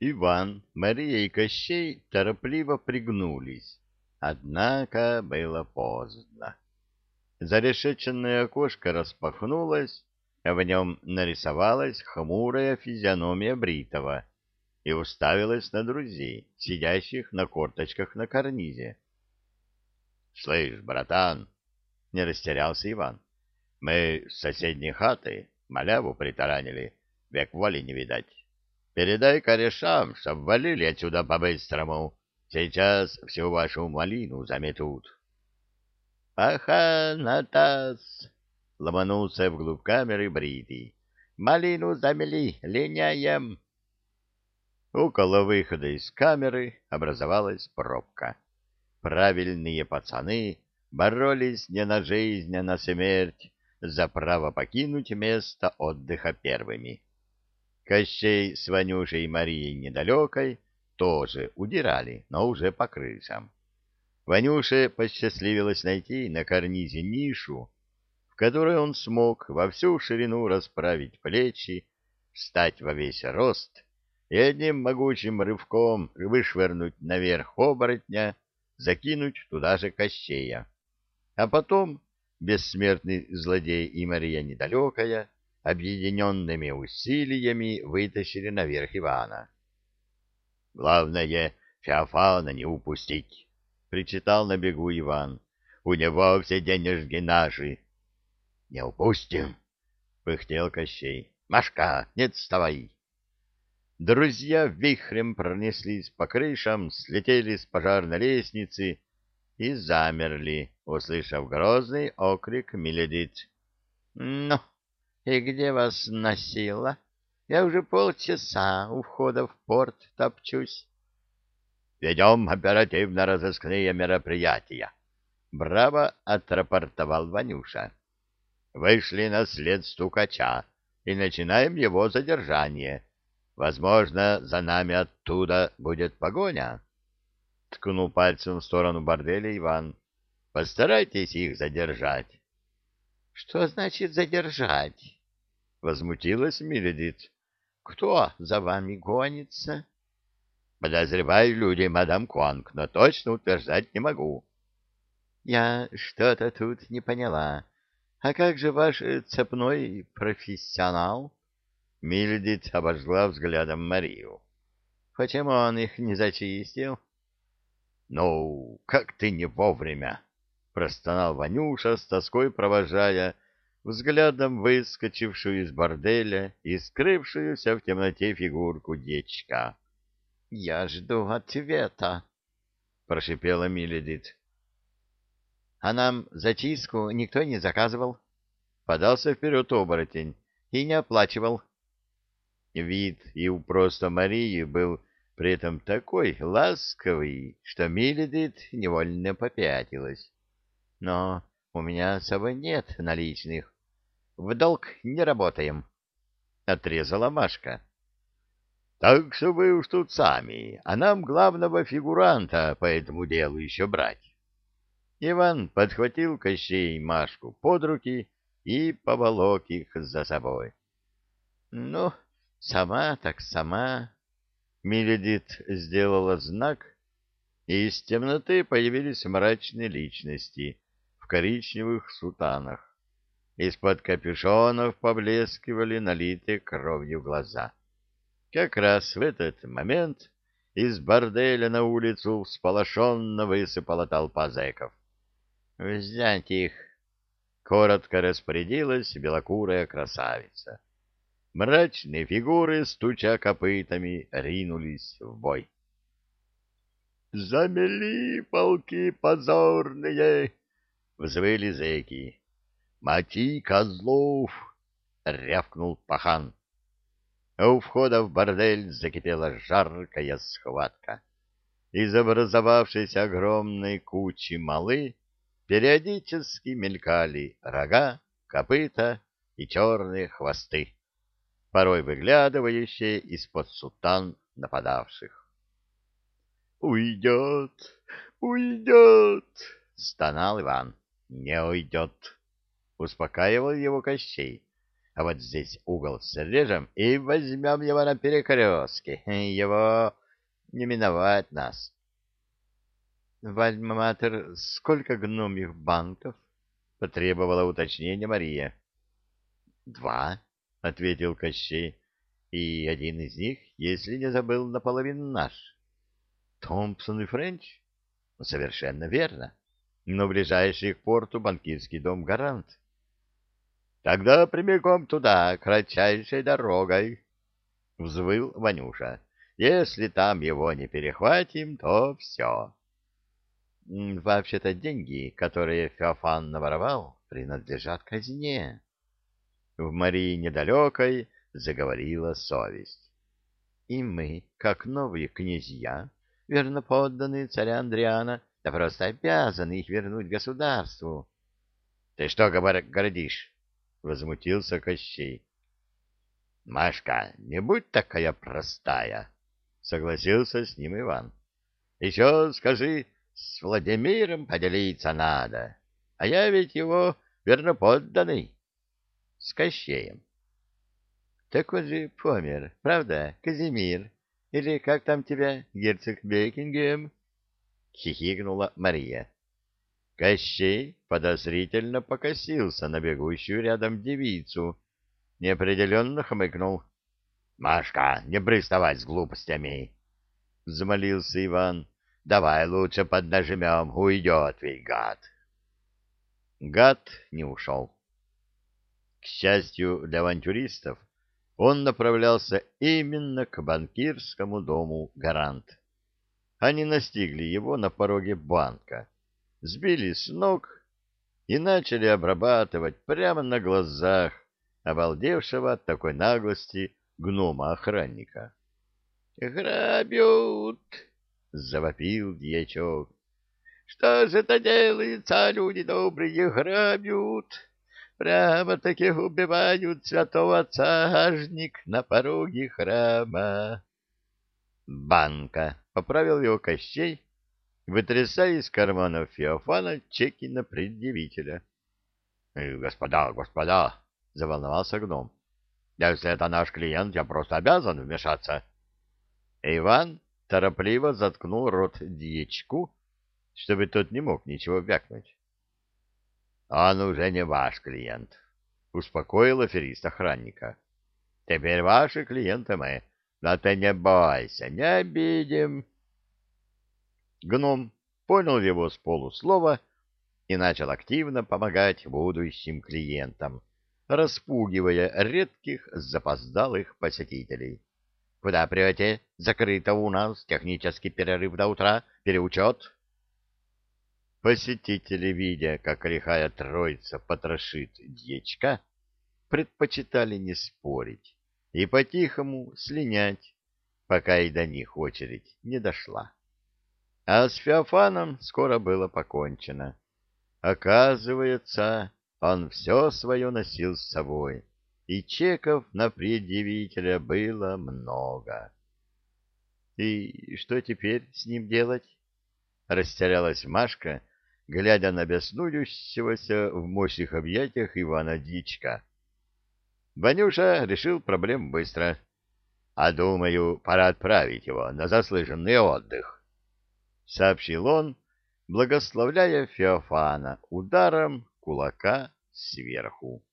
Иван, Мария и Кощей торопливо пригнулись. Однако было поздно. Зарешеченное окошко распахнулось, а в нем нарисовалась хмурая физиономия Бритова и уставилась на друзей, сидящих на корточках на карнизе. — Слышь, братан, — не растерялся Иван, — мы с соседней хаты маляву притаранили, век воли не видать. Передай корешам, чтоб валили отсюда по-быстрому. Сейчас всю вашу малину заметут. — Аха, Натас! — ломанулся вглубь камеры Бритый. — Малину замели, линяем! Около выхода из камеры образовалась пробка. Правильные пацаны боролись не на жизнь, а на смерть за право покинуть место отдыха первыми. Кощей с Ванюшей и Марией Недалекой тоже удирали, но уже по крышам. Ванюше посчастливилось найти на карнизе нишу, в которой он смог во всю ширину расправить плечи, встать во весь рост и одним могучим рывком вышвырнуть наверх оборотня, закинуть туда же Кощея. А потом бессмертный злодей и Мария Недалекая объединенными усилиями вытащили наверх Ивана. — Главное, Феофана не упустить, — причитал на бегу Иван. — У него все денежки наши. — Не упустим, — пыхтел Кощей. — Машка, не отставай. Друзья вихрем пронеслись по крышам, слетели с пожарной лестницы и замерли, услышав грозный окрик Миледит. — Ну, и где вас носило? Я уже полчаса у входа в порт топчусь. Ведем оперативно-розыскные мероприятия. Браво отрапортовал Ванюша. Вышли на след стукача и начинаем его задержание. Возможно, за нами оттуда будет погоня. Ткнул пальцем в сторону борделя Иван. Постарайтесь их задержать. Что значит задержать? — возмутилась Миледит. — Кто за вами гонится? — Подозреваю люди, мадам Куанг, но точно утверждать не могу. — Я что-то тут не поняла. А как же ваш э, цепной профессионал? Миледит обожгла взглядом Марию. — Почему он их не зачистил? — Ну, как ты не вовремя! — простонал Ванюша с тоской провожая взглядом выскочившую из борделя и скрывшуюся в темноте фигурку дечка. — Я жду ответа, — прошипела Миледит. — А нам зачистку никто не заказывал? Подался вперед оборотень и не оплачивал. Вид и у просто Марии был при этом такой ласковый, что Миледит невольно попятилась. Но у меня с собой нет наличных. В долг не работаем, — отрезала Машка. — Так что вы уж тут сами, а нам главного фигуранта по этому делу еще брать. Иван подхватил Кощей Машку под руки и поволок их за собой. — Ну, сама так сама. Миледит сделала знак, и из темноты появились мрачные личности — коричневых сутанах. Из-под капюшонов поблескивали налитые кровью глаза. Как раз в этот момент из борделя на улицу всполошенно высыпала толпа зэков. «Взять их!» — коротко распорядилась белокурая красавица. Мрачные фигуры, стуча копытами, ринулись в бой. «Замели полки позорные!» взвыли зэки. «Мати козлов!» — рявкнул пахан. У входа в бордель закипела жаркая схватка. Из образовавшейся огромной кучи малы периодически мелькали рога, копыта и черные хвосты, порой выглядывающие из-под сутан нападавших. «Уйдет! Уйдет!» — стонал Иван не уйдет, — успокаивал его Кощей. — а вот здесь угол срежем и возьмем его на перекрестке. Его не миновать нас. — Вальма-матер, сколько гномьих банков? — потребовала уточнения Мария. — Два, — ответил Кощей, — и один из них, если не забыл, наполовину наш. — Томпсон и Френч? — Совершенно верно. Но ближайший к порту банкирский дом «Гарант». — Тогда прямиком туда, кратчайшей дорогой, — взвыл Ванюша. — Если там его не перехватим, то все. Вообще-то деньги, которые Феофан наворовал, принадлежат казне. В Марии недалекой заговорила совесть. И мы, как новые князья, верно подданные царя Андриана, да просто обязаны их вернуть государству. — Ты что городишь? — возмутился Кощей. — Машка, не будь такая простая, — согласился с ним Иван. — Еще скажи, с Владимиром поделиться надо, а я ведь его верноподданный. С Кощеем. Так он же помер, правда, Казимир? Или как там тебя, герцог Бекингем? Хихикнула Мария. Кощей подозрительно покосился на бегущую рядом девицу, неопределенно хмыкнул. — Машка, не приставай с глупостями! — взмолился Иван. Давай лучше поднажмем, уйдет ведь гад. Гад не ушел. К счастью для авантюристов, он направлялся именно к банкирскому дому «Гарант». Они настигли его на пороге банка, сбили с ног и начали обрабатывать прямо на глазах обалдевшего от такой наглости гнома-охранника. «Грабют!» — завопил дьячок. — Что же это делается, люди добрые грабят? Прямо-таки убивают святого цажник на пороге храма. Банка, — поправил его Кощей, вытрясая из карманов Феофана чеки на предъявителя. «Э, — Господа, господа, — заволновался гном, — если это наш клиент, я просто обязан вмешаться. Иван торопливо заткнул рот дьячку, чтобы тот не мог ничего вякнуть. — Он уже не ваш клиент, — успокоил аферист охранника. — Теперь ваши клиенты мы, но ты не бойся, не обидим. Гном понял его с полуслова и начал активно помогать будущим клиентам, распугивая редких запоздалых посетителей. Куда прете? Закрыто у нас. Технический перерыв до утра. Переучет. Посетители, видя, как лихая троица потрошит дьячка, предпочитали не спорить и по-тихому слинять, пока и до них очередь не дошла. А с Феофаном скоро было покончено. Оказывается, он все свое носил с собой и чеков на предъявителя было много. «И что теперь с ним делать?» — растерялась Машка, глядя на беснующегося в мощных объятиях Ивана Дичка. Ванюша решил проблем быстро. «А думаю, пора отправить его на заслуженный отдых», — сообщил он, благословляя Феофана ударом кулака сверху.